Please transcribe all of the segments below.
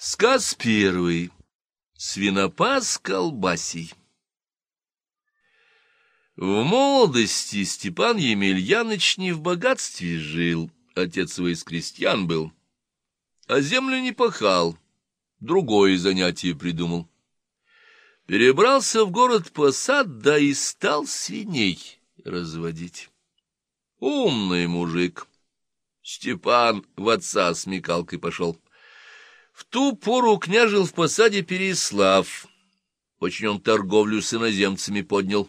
Сказ первый. Свинопас колбасий. В молодости Степан Емельяныч не в богатстве жил, отец его из крестьян был, а землю не пахал, другое занятие придумал. Перебрался в город посад, да и стал свиней разводить. Умный мужик. Степан в отца смекалкой пошел. В ту пору княжил в посаде Переслав. Очень он торговлю с иноземцами поднял.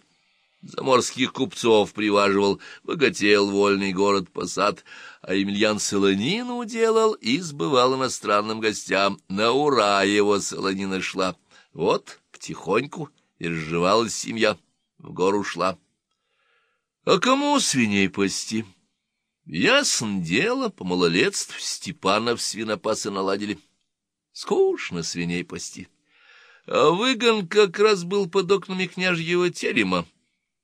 Заморских купцов приваживал, богател вольный город посад, а Емельян солонину делал и сбывал иностранным гостям. На ура его солонина шла. Вот потихоньку и разживалась семья, в гору шла. А кому свиней пасти? Ясно дело, по малолетству Степанов свинопасы наладили. Скучно свиней пасти. А выгон как раз был под окнами княжьего терема.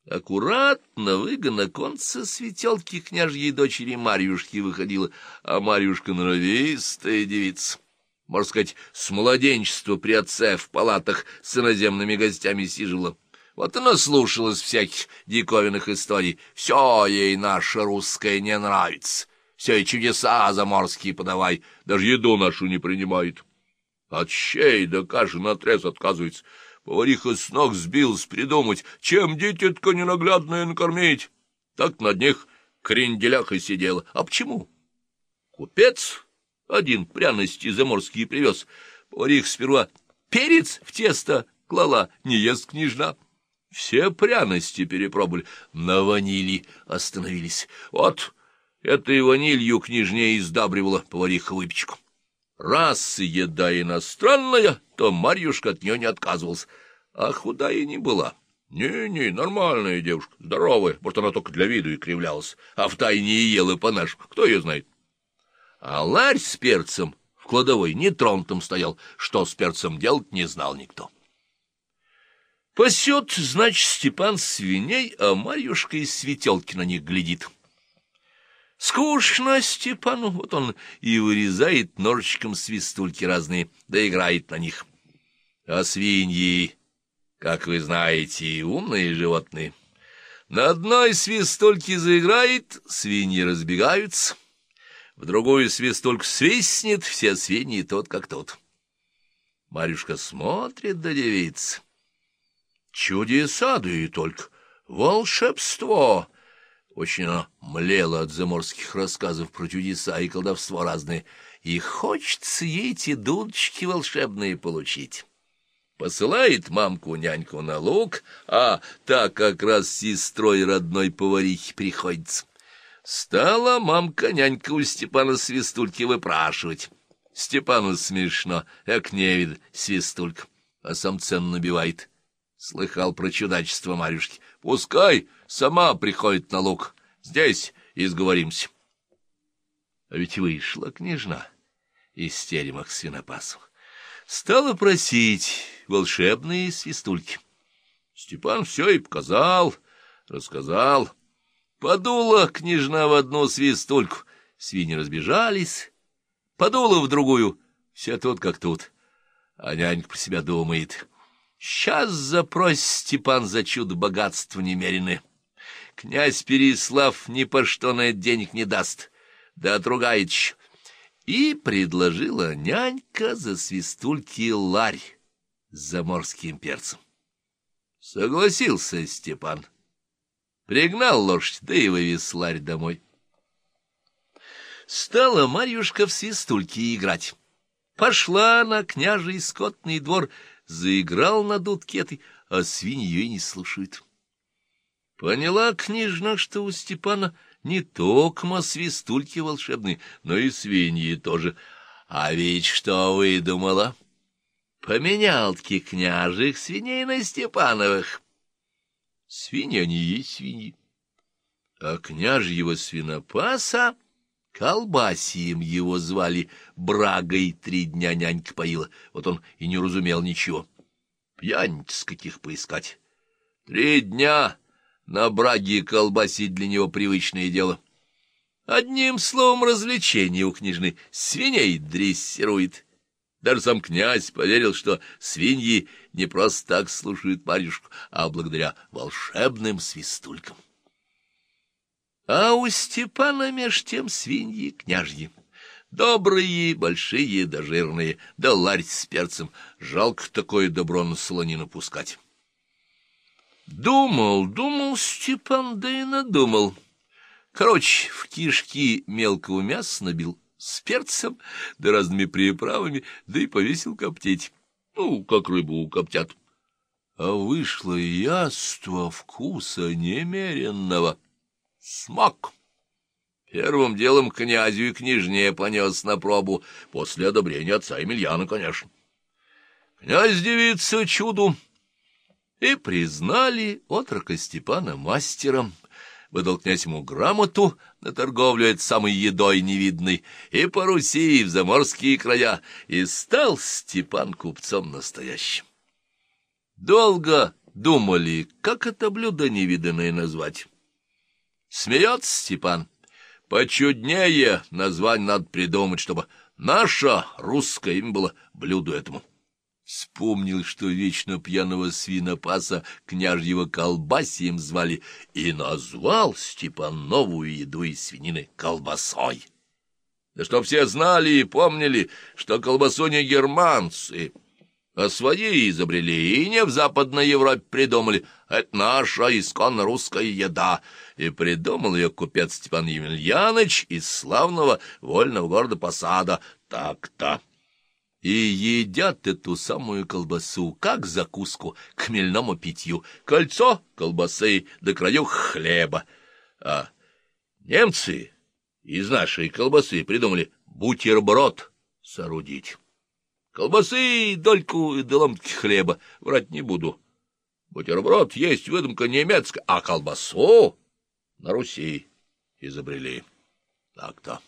Аккуратно выгон оконца светелки княжьей дочери Марьюшки выходила, а Марьюшка норовистая девица. Можно сказать, с младенчества при отце в палатах с иноземными гостями сижила. Вот она слушалась всяких диковинных историй. Все ей наше русское не нравится. Все и чудеса заморские подавай, даже еду нашу не принимает. От щей до каши наотрез отказывается. Повариха с ног сбилась придумать, чем дитятка ненаглядное накормить. Так на них кренделях и сидела. А почему? Купец один пряности заморские привез. Поварих сперва перец в тесто клала, не ест княжна. Все пряности перепробовали, на ванили остановились. Вот этой ванилью княжне издабривала повариха выпечку. Раз еда иностранная, то Марьюшка от нее не отказывалась, а худая не была. Не-не, нормальная девушка, здоровая, может, она только для виду и кривлялась, а втайне и ела по-нашему, кто ее знает. А ларь с перцем в кладовой нетронутым стоял, что с перцем делать не знал никто. Пасет, значит, Степан свиней, а Марьюшка из светелки на них глядит. Скучно Степану, вот он и вырезает ножичком свистульки разные, да играет на них. А свиньи, как вы знаете, умные животные. На одной свистульке заиграет, свиньи разбегаются, в другую свистульку свистнет, все свиньи тот как тот. Марюшка смотрит да девица. Чудеса, да и только волшебство! Очень она млела от заморских рассказов про чудеса и колдовство разные, и хочется ей эти дудочки волшебные получить. Посылает мамку-няньку на луг, а так как раз сестрой родной поварихи приходится. Стала мамка-нянька у Степана Свистульки выпрашивать. Степану смешно, эк не вид свистулька, а сам цену набивает. Слыхал про чудачество Марюшки. Пускай сама приходит на луг. Здесь и сговоримся. А ведь вышла княжна из терема к свинопасу. Стала просить волшебные свистульки. Степан все и показал, рассказал. Подула княжна в одну свистульку, свиньи разбежались. Подула в другую, все тут как тут. А нянька про себя думает — Сейчас запросит Степан за чудо богатства немеренное. Князь Переслав ни по что на это денег не даст, да отругает еще. И предложила нянька за свистульки ларь с заморским перцем. Согласился Степан. Пригнал лошадь, да и вывез ларь домой. Стала Марьюшка в свистульки играть. Пошла на княжий скотный двор — заиграл на дудке этой, а свиньи ее не слушают. Поняла княжна, что у Степана не только свистульки волшебные, но и свиньи тоже. А ведь что выдумала? Поменял-таки княжих свиней на Степановых. Свиньи они есть свиньи. А княжьего свинопаса Колбасием его звали, брагой три дня нянька поила, вот он и не разумел ничего. Пьяниц каких поискать. Три дня на браге колбасить для него привычное дело. Одним словом, развлечение у княжны свиней дрессирует. Даже сам князь поверил, что свиньи не просто так слушают Марьюшку, а благодаря волшебным свистулькам. А у Степана меж тем свиньи княжьи. Добрые, большие да жирные, да ларь с перцем. Жалко такое добро на солонину пускать. Думал, думал Степан, да и надумал. Короче, в кишки мелкого мяса набил с перцем, да разными приправами, да и повесил коптеть. Ну, как рыбу коптят. А вышло яство вкуса немеренного. Смак. Первым делом князю и княжне понес на пробу, после одобрения отца Емельяна, конечно. Князь девица чуду и признали отрока Степана мастером, выдал князь ему грамоту на торговлю этой самой едой невидной, и по Руси, и в заморские края, и стал Степан купцом настоящим. Долго думали, как это блюдо невиданное назвать. Смеется Степан. Почуднее название надо придумать, чтобы наше русское имя было блюду этому. Вспомнил, что вечно пьяного свинопаса княжьего колбасием звали, и назвал Степан новую еду из свинины колбасой. Да чтоб все знали и помнили, что колбасу не германцы, а свои изобрели и не в Западной Европе придумали. Это наша исконно русская еда. И придумал ее купец Степан Емельяныч из славного вольного города Посада. Так-то и едят эту самую колбасу, как закуску к хмельному питью. Кольцо колбасы до краю хлеба. А немцы из нашей колбасы придумали бутерброд соорудить. Колбасы, дольку и доломки хлеба врать не буду. Бутерброд есть выдумка немецкая, а колбасу на Руси изобрели. Так-то.